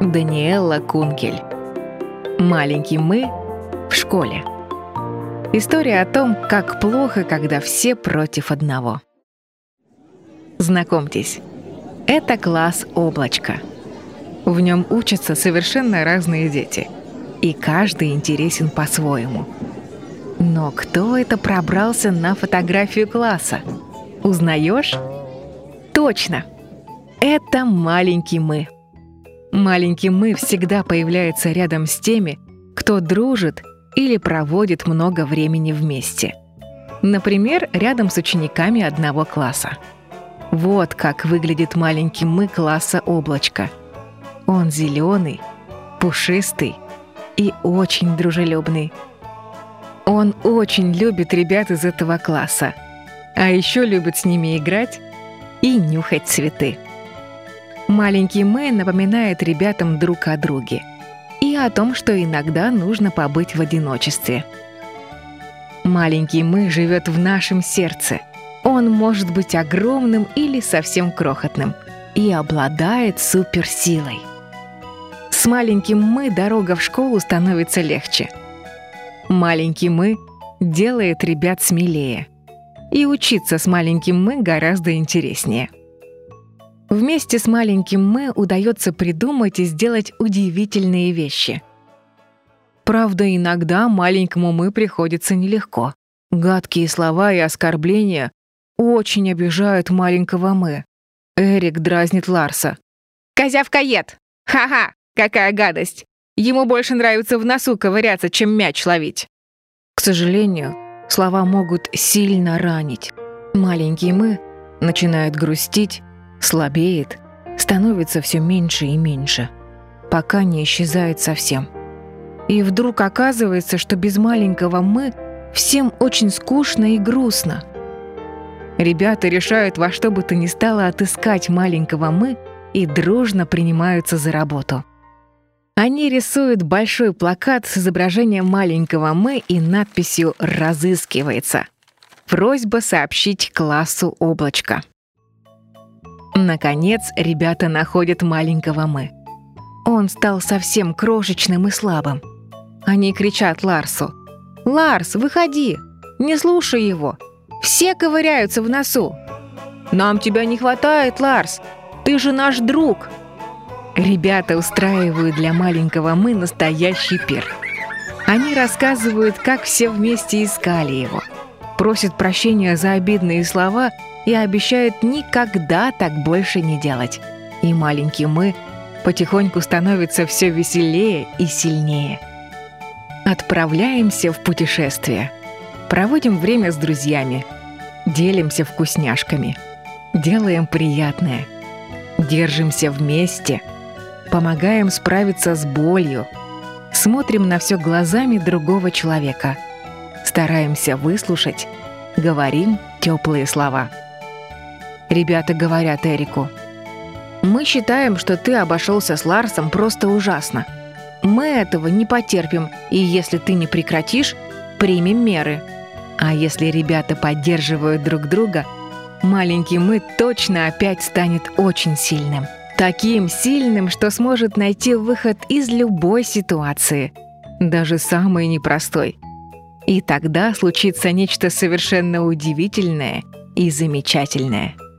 Даниэлла Кункель. Маленький мы в школе. История о том, как плохо, когда все против одного. Знакомьтесь, это класс «Облачко». В нем учатся совершенно разные дети, и каждый интересен по-своему. Но кто это пробрался на фотографию класса? Узнаешь? Точно! Это маленький мы — Маленький «мы» всегда появляется рядом с теми, кто дружит или проводит много времени вместе. Например, рядом с учениками одного класса. Вот как выглядит маленький «мы» класса «Облачко». Он зеленый, пушистый и очень дружелюбный. Он очень любит ребят из этого класса, а еще любит с ними играть и нюхать цветы. Маленький Мэй напоминает ребятам друг о друге и о том, что иногда нужно побыть в одиночестве. Маленький мы живет в нашем сердце. Он может быть огромным или совсем крохотным и обладает суперсилой. С маленьким мы дорога в школу становится легче. Маленький мы делает ребят смелее. И учиться с маленьким мы гораздо интереснее. Вместе с маленьким мы удается придумать и сделать удивительные вещи. Правда, иногда маленькому мы приходится нелегко. Гадкие слова и оскорбления очень обижают маленького мы. Эрик дразнит Ларса. «Козявкоед! Ха-ха! Какая гадость! Ему больше нравится в носу ковыряться, чем мяч ловить!» К сожалению, слова могут сильно ранить. Маленький мы начинает грустить, слабеет, становится все меньше и меньше, пока не исчезает совсем. И вдруг оказывается, что без маленького «мы» всем очень скучно и грустно. Ребята решают во что бы то ни стало отыскать маленького «мы» и дружно принимаются за работу. Они рисуют большой плакат с изображением маленького «мы» и надписью «Разыскивается». Просьба сообщить классу облачко. Наконец, ребята находят маленького мы. Он стал совсем крошечным и слабым. Они кричат Ларсу. «Ларс, выходи! Не слушай его! Все ковыряются в носу!» «Нам тебя не хватает, Ларс! Ты же наш друг!» Ребята устраивают для маленького мы настоящий пир. Они рассказывают, как все вместе искали его. Просят прощения за обидные слова и обещает никогда так больше не делать. И маленький мы потихоньку становится все веселее и сильнее. Отправляемся в путешествие. Проводим время с друзьями. Делимся вкусняшками. Делаем приятное. Держимся вместе. Помогаем справиться с болью. Смотрим на все глазами другого человека. Стараемся выслушать. Говорим теплые слова. Ребята говорят Эрику. «Мы считаем, что ты обошелся с Ларсом просто ужасно. Мы этого не потерпим, и если ты не прекратишь, примем меры». А если ребята поддерживают друг друга, маленький мы точно опять станет очень сильным. Таким сильным, что сможет найти выход из любой ситуации, даже самой непростой. И тогда случится нечто совершенно удивительное и замечательное –